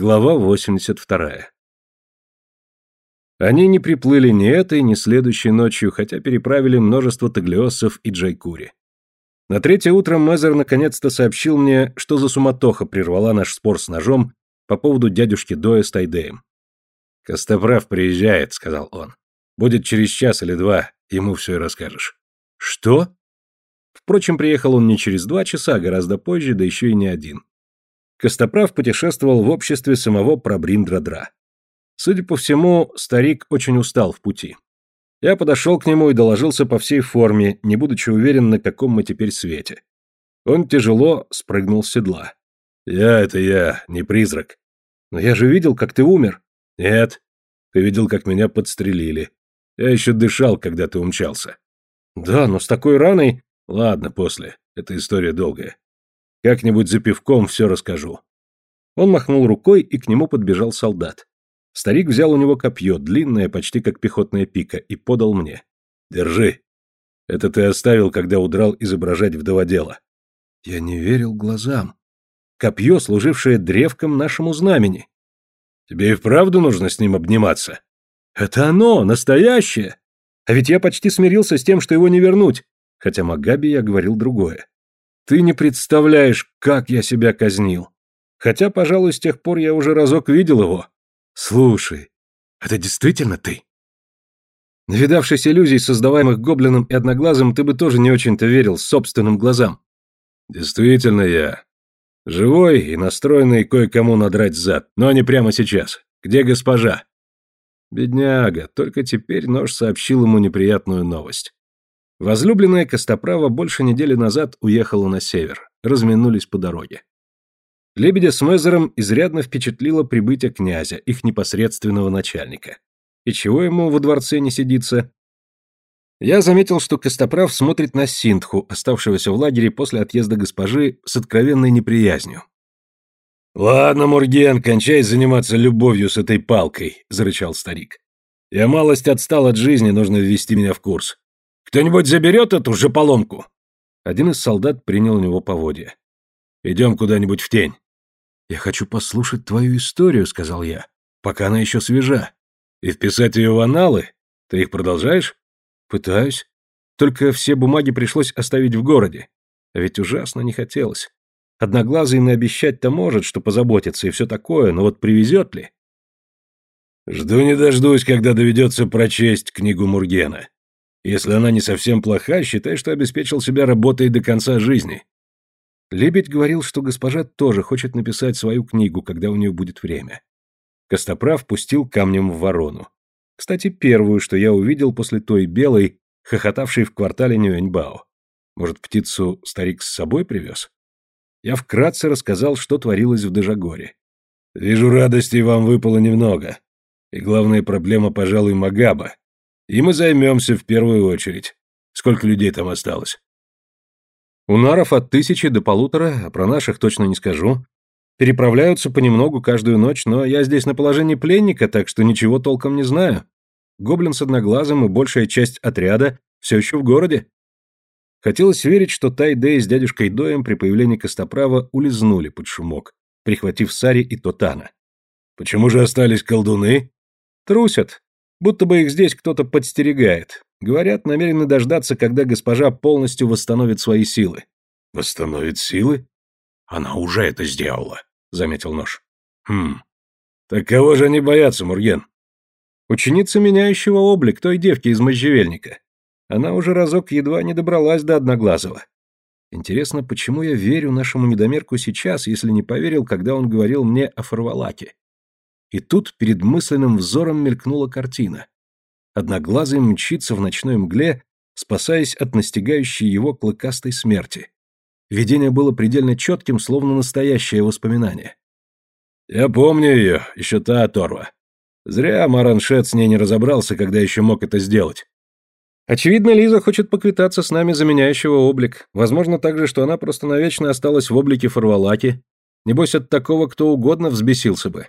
Глава 82. Они не приплыли ни этой, ни следующей ночью, хотя переправили множество таглиоссов и джайкури. На третье утро Мезер наконец-то сообщил мне, что за суматоха прервала наш спор с ножом по поводу дядюшки Доя с Тайдеем. «Костоправ приезжает», — сказал он. «Будет через час или два, ему все и расскажешь». «Что?» Впрочем, приехал он не через два часа, а гораздо позже, да еще и не один. Костоправ путешествовал в обществе самого Прабриндра-Дра. Судя по всему, старик очень устал в пути. Я подошел к нему и доложился по всей форме, не будучи уверен, на каком мы теперь свете. Он тяжело спрыгнул с седла. «Я — это я, не призрак». «Но я же видел, как ты умер». «Нет. Ты видел, как меня подстрелили. Я еще дышал, когда ты умчался». «Да, но с такой раной...» «Ладно, после. Эта история долгая. Как-нибудь за пивком все расскажу». Он махнул рукой, и к нему подбежал солдат. Старик взял у него копье, длинное, почти как пехотная пика, и подал мне. «Держи. Это ты оставил, когда удрал изображать вдоводела». Я не верил глазам. Копье, служившее древком нашему знамени. Тебе и вправду нужно с ним обниматься? Это оно, настоящее. А ведь я почти смирился с тем, что его не вернуть, хотя Магаби я говорил другое. Ты не представляешь, как я себя казнил. Хотя, пожалуй, с тех пор я уже разок видел его. Слушай, это действительно ты? Навидавшись иллюзий, создаваемых гоблином и одноглазым, ты бы тоже не очень-то верил собственным глазам. Действительно я. Живой и настроенный кое-кому надрать зад, но не прямо сейчас. Где госпожа? Бедняга, только теперь нож сообщил ему неприятную новость. Возлюбленная Костоправа больше недели назад уехала на север, разминулись по дороге. Лебедя с Мезером изрядно впечатлило прибытие князя, их непосредственного начальника. И чего ему во дворце не сидится? Я заметил, что Костоправ смотрит на Синтху, оставшегося в лагере после отъезда госпожи, с откровенной неприязнью. «Ладно, Мурген, кончай заниматься любовью с этой палкой», — зарычал старик. «Я малость отстал от жизни, нужно ввести меня в курс. Кто-нибудь заберет эту же поломку?» Один из солдат принял у него поводья. «Идем куда-нибудь в тень». «Я хочу послушать твою историю», — сказал я, — «пока она еще свежа. И вписать ее в аналы? Ты их продолжаешь?» «Пытаюсь. Только все бумаги пришлось оставить в городе. А ведь ужасно не хотелось. Одноглазый наобещать-то может, что позаботится и все такое, но вот привезет ли?» «Жду не дождусь, когда доведется прочесть книгу Мургена. Если она не совсем плоха, считай, что обеспечил себя работой до конца жизни. Лебедь говорил, что госпожа тоже хочет написать свою книгу, когда у нее будет время. Костоправ пустил камнем в ворону. Кстати, первую, что я увидел после той белой, хохотавшей в квартале Нюэньбао. Может, птицу старик с собой привез? Я вкратце рассказал, что творилось в Дежагоре. «Вижу, радости вам выпало немного. И главная проблема, пожалуй, Магаба. И мы займемся в первую очередь. Сколько людей там осталось?» У наров от тысячи до полутора, а про наших точно не скажу. Переправляются понемногу каждую ночь, но я здесь на положении пленника, так что ничего толком не знаю. Гоблин с одноглазым и большая часть отряда все еще в городе. Хотелось верить, что Тайдей с дядюшкой Доем при появлении Костоправа улизнули под шумок, прихватив Сари и Тотана. Почему же остались колдуны? Трусят. Будто бы их здесь кто-то подстерегает. Говорят, намерены дождаться, когда госпожа полностью восстановит свои силы. Восстановит силы? Она уже это сделала, заметил нож. Хм. Так кого же они боятся, Мурген? Ученица меняющего облик той девки из можжевельника. Она уже разок едва не добралась до Одноглазого. Интересно, почему я верю нашему недомерку сейчас, если не поверил, когда он говорил мне о Фарвалаке? И тут перед мысленным взором мелькнула картина. Одноглазый мчится в ночной мгле, спасаясь от настигающей его клыкастой смерти. Видение было предельно четким, словно настоящее воспоминание. «Я помню ее, еще та оторва. Зря Мараншет с ней не разобрался, когда еще мог это сделать. Очевидно, Лиза хочет поквитаться с нами заменяющего облик. Возможно также, что она просто навечно осталась в облике Фарвалаки. Небось, от такого кто угодно взбесился бы.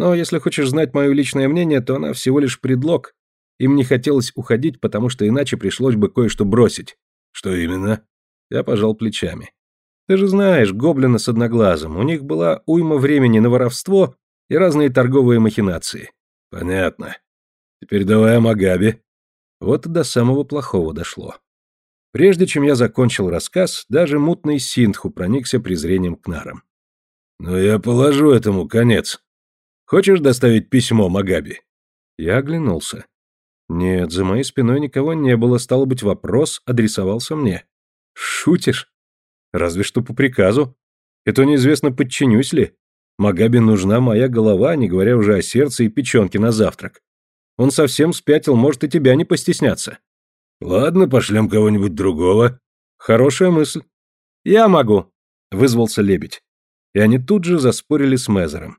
Но если хочешь знать мое личное мнение, то она всего лишь предлог, им не хотелось уходить, потому что иначе пришлось бы кое-что бросить. Что именно? Я пожал плечами. Ты же знаешь, гоблина с одноглазым. У них была уйма времени на воровство и разные торговые махинации. Понятно. Теперь давай о Магаби. Вот до самого плохого дошло. Прежде чем я закончил рассказ, даже мутный Синтху проникся презрением к нарам. «Но я положу этому конец. Хочешь доставить письмо Магаби?» Я оглянулся. Нет, за моей спиной никого не было, стало быть, вопрос адресовался мне. Шутишь? Разве что по приказу. Это неизвестно, подчинюсь ли. Магаби нужна моя голова, не говоря уже о сердце и печенке на завтрак. Он совсем спятил, может и тебя не постесняться. Ладно, пошлем кого-нибудь другого. Хорошая мысль. Я могу, вызвался лебедь. И они тут же заспорили с Мезером.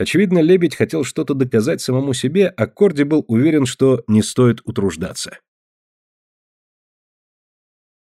Очевидно, лебедь хотел что-то доказать самому себе, а Корди был уверен, что не стоит утруждаться.